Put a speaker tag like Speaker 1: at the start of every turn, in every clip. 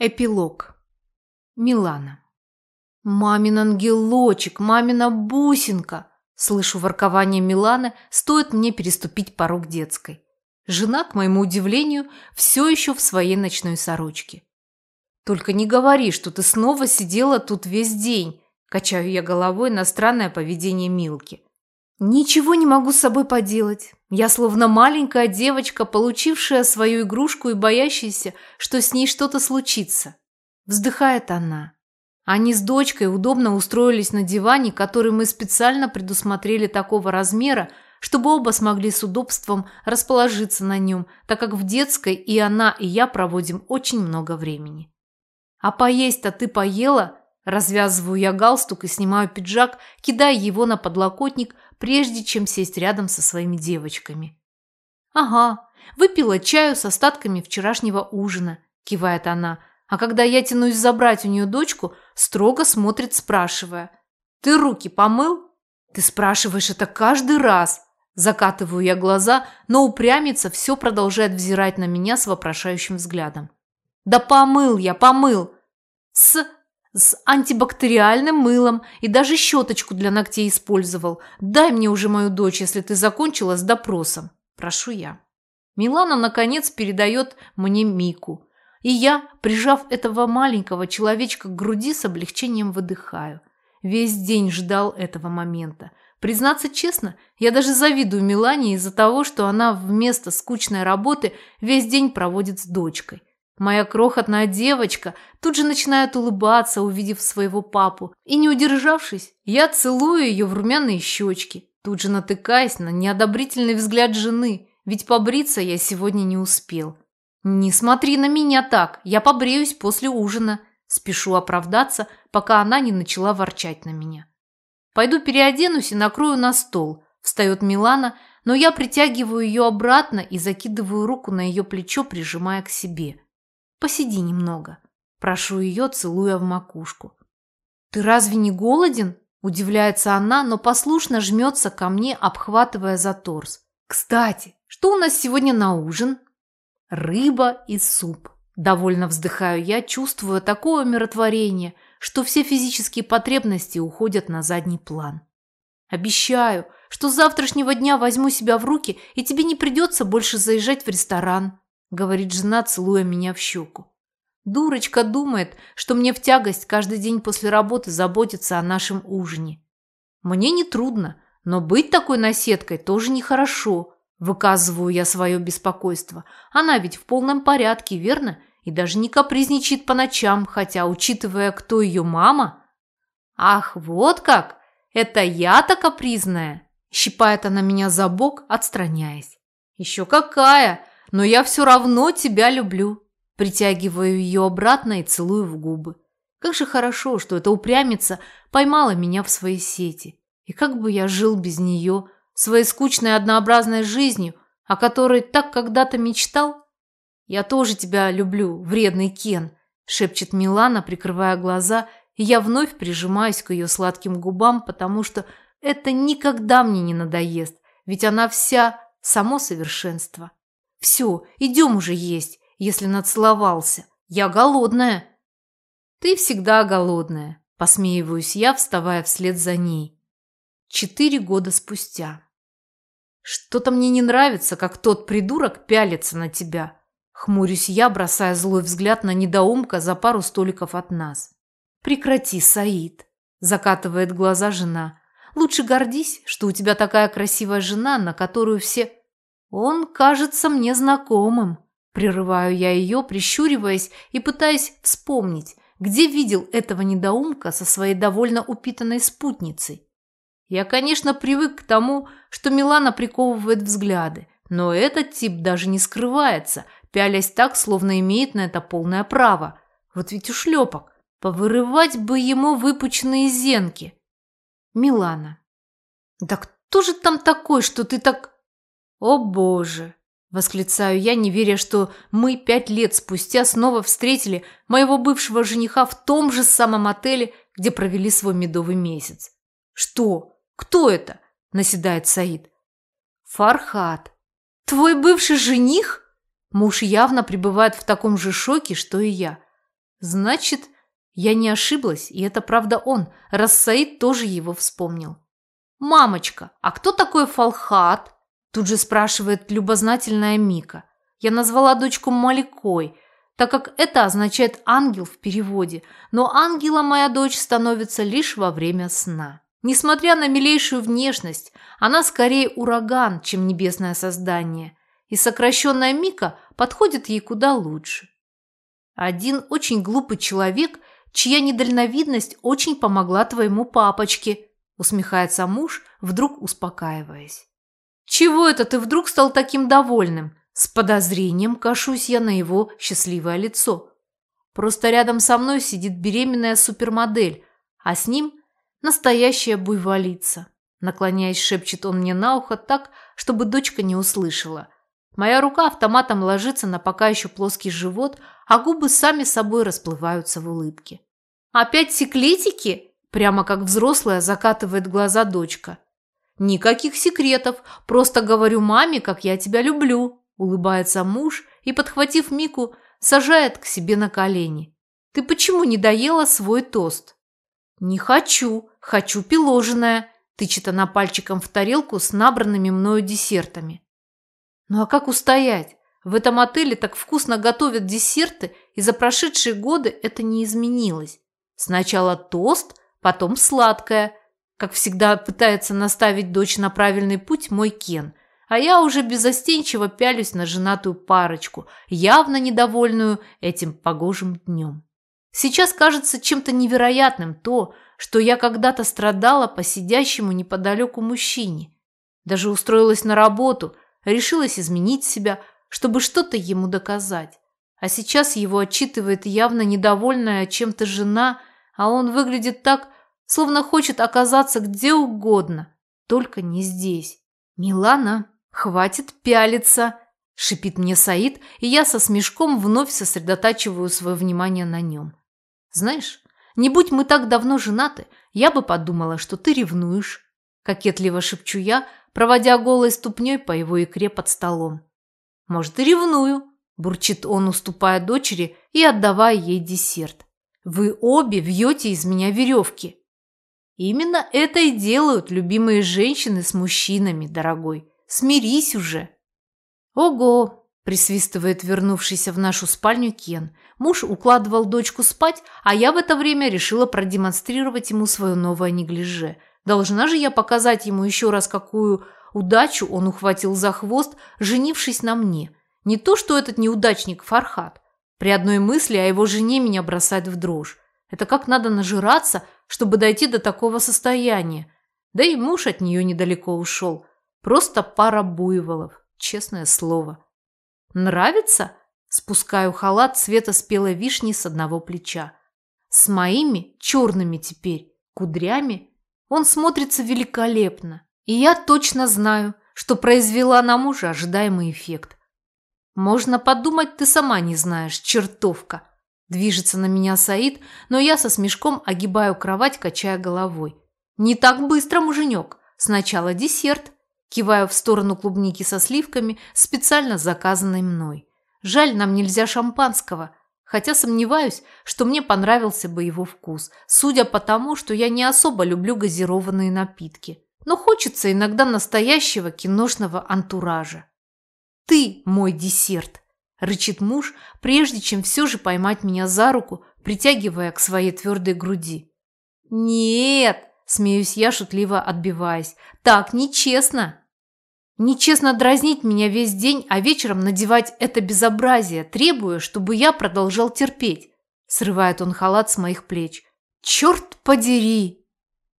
Speaker 1: Эпилог. Милана. «Мамин ангелочек, мамина бусинка!» Слышу воркование Миланы, стоит мне переступить порог детской. Жена, к моему удивлению, все еще в своей ночной сорочке. «Только не говори, что ты снова сидела тут весь день», качаю я головой на странное поведение Милки. «Ничего не могу с собой поделать. Я словно маленькая девочка, получившая свою игрушку и боящаяся, что с ней что-то случится. Вздыхает она. Они с дочкой удобно устроились на диване, который мы специально предусмотрели такого размера, чтобы оба смогли с удобством расположиться на нем, так как в детской и она, и я проводим очень много времени. «А поесть-то ты поела?» Развязываю я галстук и снимаю пиджак, кидая его на подлокотник, прежде чем сесть рядом со своими девочками. «Ага, выпила чаю с остатками вчерашнего ужина», – кивает она, а когда я тянусь забрать у нее дочку, строго смотрит, спрашивая. «Ты руки помыл?» «Ты спрашиваешь это каждый раз», Закатываю я глаза, но упрямится все продолжает взирать на меня с вопрошающим взглядом. «Да помыл я, помыл!» «С с антибактериальным мылом и даже щеточку для ногтей использовал. Дай мне уже мою дочь, если ты закончила с допросом. Прошу я. Милана, наконец, передает мне Мику. И я, прижав этого маленького человечка к груди, с облегчением выдыхаю. Весь день ждал этого момента. Признаться честно, я даже завидую Милане из-за того, что она вместо скучной работы весь день проводит с дочкой. Моя крохотная девочка тут же начинает улыбаться, увидев своего папу. И не удержавшись, я целую ее в румяные щечки, тут же натыкаясь на неодобрительный взгляд жены, ведь побриться я сегодня не успел. «Не смотри на меня так, я побреюсь после ужина», спешу оправдаться, пока она не начала ворчать на меня. «Пойду переоденусь и накрою на стол», встает Милана, но я притягиваю ее обратно и закидываю руку на ее плечо, прижимая к себе. Посиди немного. Прошу ее, целуя в макушку. Ты разве не голоден? Удивляется она, но послушно жмется ко мне, обхватывая за торс. Кстати, что у нас сегодня на ужин? Рыба и суп. Довольно вздыхаю я, чувствуя такое умиротворение, что все физические потребности уходят на задний план. Обещаю, что с завтрашнего дня возьму себя в руки, и тебе не придется больше заезжать в ресторан. – говорит жена, целуя меня в щеку. Дурочка думает, что мне в тягость каждый день после работы заботиться о нашем ужине. Мне не трудно, но быть такой наседкой тоже нехорошо. Выказываю я свое беспокойство. Она ведь в полном порядке, верно? И даже не капризничает по ночам, хотя, учитывая, кто ее мама... Ах, вот как! Это я-то капризная! Щипает она меня за бок, отстраняясь. Еще какая! Но я все равно тебя люблю. Притягиваю ее обратно и целую в губы. Как же хорошо, что эта упрямица поймала меня в свои сети. И как бы я жил без нее, своей скучной однообразной жизнью, о которой так когда-то мечтал? Я тоже тебя люблю, вредный Кен, шепчет Милана, прикрывая глаза, и я вновь прижимаюсь к ее сладким губам, потому что это никогда мне не надоест, ведь она вся само совершенство. Все, идем уже есть, если нацеловался. Я голодная. Ты всегда голодная, посмеиваюсь я, вставая вслед за ней. Четыре года спустя. Что-то мне не нравится, как тот придурок пялится на тебя. Хмурюсь я, бросая злой взгляд на недоумка за пару столиков от нас. Прекрати, Саид, закатывает глаза жена. Лучше гордись, что у тебя такая красивая жена, на которую все «Он кажется мне знакомым», – прерываю я ее, прищуриваясь и пытаясь вспомнить, где видел этого недоумка со своей довольно упитанной спутницей. Я, конечно, привык к тому, что Милана приковывает взгляды, но этот тип даже не скрывается, пялясь так, словно имеет на это полное право. Вот ведь ушлепок. Повырывать бы ему выпученные зенки. Милана. Да кто же там такой, что ты так «О боже!» – восклицаю я, не веря, что мы пять лет спустя снова встретили моего бывшего жениха в том же самом отеле, где провели свой медовый месяц. «Что? Кто это?» – наседает Саид. «Фархат. Твой бывший жених?» Муж явно пребывает в таком же шоке, что и я. Значит, я не ошиблась, и это правда он, раз Саид тоже его вспомнил. «Мамочка, а кто такой Фалхат?» Тут же спрашивает любознательная Мика. Я назвала дочку Маликой, так как это означает «ангел» в переводе, но ангела моя дочь становится лишь во время сна. Несмотря на милейшую внешность, она скорее ураган, чем небесное создание, и сокращенная Мика подходит ей куда лучше. Один очень глупый человек, чья недальновидность очень помогла твоему папочке, усмехается муж, вдруг успокаиваясь. Чего это ты вдруг стал таким довольным? С подозрением кашусь я на его счастливое лицо. Просто рядом со мной сидит беременная супермодель, а с ним настоящая буйволица. Наклоняясь, шепчет он мне на ухо так, чтобы дочка не услышала. Моя рука автоматом ложится на пока еще плоский живот, а губы сами собой расплываются в улыбке. «Опять секретики?» Прямо как взрослая закатывает глаза дочка. «Никаких секретов, просто говорю маме, как я тебя люблю», улыбается муж и, подхватив Мику, сажает к себе на колени. «Ты почему не доела свой тост?» «Не хочу, хочу пиложенное», тычет она пальчиком в тарелку с набранными мною десертами. «Ну а как устоять? В этом отеле так вкусно готовят десерты, и за прошедшие годы это не изменилось. Сначала тост, потом сладкое. Как всегда пытается наставить дочь на правильный путь мой Кен – а я уже безостенчиво пялюсь на женатую парочку, явно недовольную этим погожим днем. Сейчас кажется чем-то невероятным то, что я когда-то страдала по сидящему неподалеку мужчине. Даже устроилась на работу, решилась изменить себя, чтобы что-то ему доказать. А сейчас его отчитывает явно недовольная чем-то жена, а он выглядит так, словно хочет оказаться где угодно, только не здесь. Милана «Хватит пялиться!» – шипит мне Саид, и я со смешком вновь сосредотачиваю свое внимание на нем. «Знаешь, не будь мы так давно женаты, я бы подумала, что ты ревнуешь», – кокетливо шепчу я, проводя голой ступней по его икре под столом. «Может, и ревную», – бурчит он, уступая дочери и отдавая ей десерт. «Вы обе вьете из меня веревки». Именно это и делают любимые женщины с мужчинами, дорогой. Смирись уже!» «Ого!» – присвистывает вернувшийся в нашу спальню Кен. Муж укладывал дочку спать, а я в это время решила продемонстрировать ему свое новое неглиже. Должна же я показать ему еще раз, какую удачу он ухватил за хвост, женившись на мне. Не то, что этот неудачник Фархат. При одной мысли о его жене меня бросает в дрожь. Это как надо нажираться, чтобы дойти до такого состояния. Да и муж от нее недалеко ушел. Просто пара буйволов, честное слово. Нравится? Спускаю халат цвета спелой вишни с одного плеча. С моими, черными теперь, кудрями, он смотрится великолепно. И я точно знаю, что произвела на мужа ожидаемый эффект. Можно подумать, ты сама не знаешь, чертовка. Движется на меня Саид, но я со смешком огибаю кровать, качая головой. Не так быстро, муженек. Сначала десерт, Киваю в сторону клубники со сливками, специально заказанной мной. Жаль, нам нельзя шампанского, хотя сомневаюсь, что мне понравился бы его вкус, судя по тому, что я не особо люблю газированные напитки. Но хочется иногда настоящего киношного антуража. «Ты мой десерт!» – рычит муж, прежде чем все же поймать меня за руку, притягивая к своей твердой груди. «Нет!» Смеюсь я, шутливо отбиваясь. «Так нечестно!» Нечестно дразнить меня весь день, а вечером надевать это безобразие, требуя, чтобы я продолжал терпеть. Срывает он халат с моих плеч. «Черт подери!»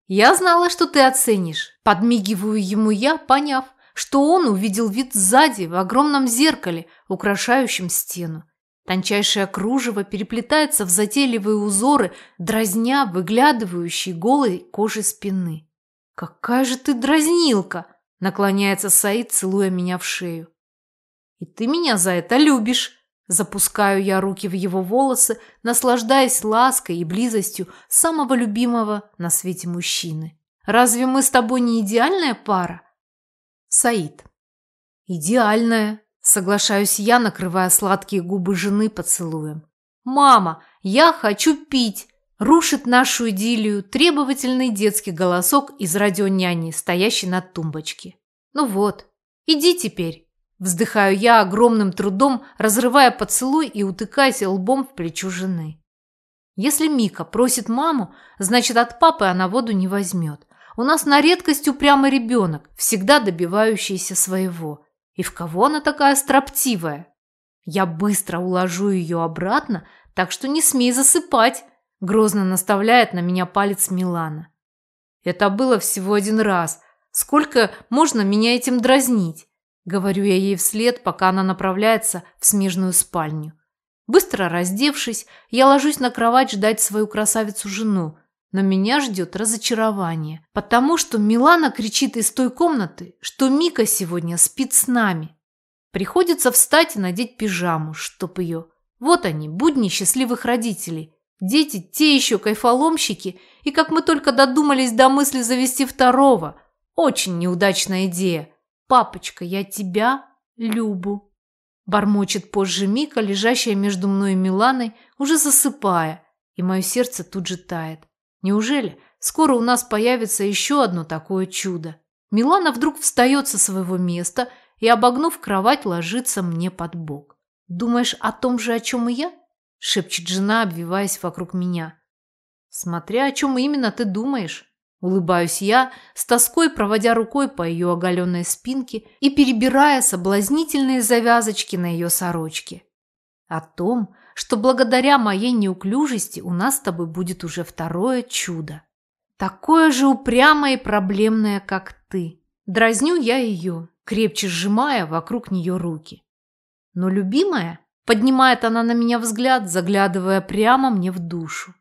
Speaker 1: «Я знала, что ты оценишь», – подмигиваю ему я, поняв, что он увидел вид сзади в огромном зеркале, украшающем стену. Тончайшее кружево переплетается в затейливые узоры, дразня выглядывающей голой кожи спины. «Какая же ты дразнилка!» – наклоняется Саид, целуя меня в шею. «И ты меня за это любишь!» Запускаю я руки в его волосы, наслаждаясь лаской и близостью самого любимого на свете мужчины. «Разве мы с тобой не идеальная пара?» Саид. «Идеальная!» Соглашаюсь я, накрывая сладкие губы жены поцелуем. «Мама, я хочу пить!» Рушит нашу идиллию требовательный детский голосок из радионяни, стоящий на тумбочке. «Ну вот, иди теперь!» Вздыхаю я огромным трудом, разрывая поцелуй и утыкаясь лбом в плечо жены. Если Мика просит маму, значит от папы она воду не возьмет. У нас на редкость упрямый ребенок, всегда добивающийся своего. И в кого она такая строптивая? Я быстро уложу ее обратно, так что не смей засыпать, грозно наставляет на меня палец Милана. Это было всего один раз. Сколько можно меня этим дразнить? Говорю я ей вслед, пока она направляется в смежную спальню. Быстро раздевшись, я ложусь на кровать ждать свою красавицу-жену, но меня ждет разочарование, потому что Милана кричит из той комнаты, что Мика сегодня спит с нами. Приходится встать и надеть пижаму, чтоб ее. Вот они, будни счастливых родителей. Дети те еще кайфоломщики, и как мы только додумались до мысли завести второго. Очень неудачная идея. Папочка, я тебя любу. Бормочет позже Мика, лежащая между мной и Миланой, уже засыпая, и мое сердце тут же тает. Неужели скоро у нас появится еще одно такое чудо? Милана вдруг встает со своего места и, обогнув кровать, ложится мне под бок. «Думаешь о том же, о чем и я?» – шепчет жена, обвиваясь вокруг меня. «Смотря о чем именно ты думаешь». Улыбаюсь я, с тоской проводя рукой по ее оголенной спинке и перебирая соблазнительные завязочки на ее сорочке. О том, что благодаря моей неуклюжести у нас с тобой будет уже второе чудо. Такое же упрямое и проблемное, как ты. Дразню я ее, крепче сжимая вокруг нее руки. Но любимая, поднимает она на меня взгляд, заглядывая прямо мне в душу.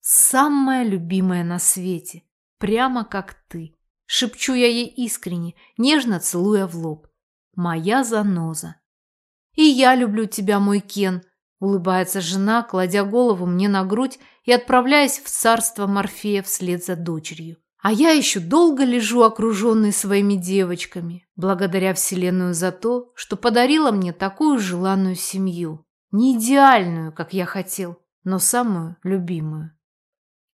Speaker 1: Самая любимая на свете, прямо как ты. Шепчу я ей искренне, нежно целуя в лоб. Моя заноза. И я люблю тебя, мой Кен, улыбается жена, кладя голову мне на грудь и отправляясь в царство Морфея вслед за дочерью. А я еще долго лежу, окруженный своими девочками, благодаря Вселенную за то, что подарила мне такую желанную семью. Не идеальную, как я хотел, но самую любимую.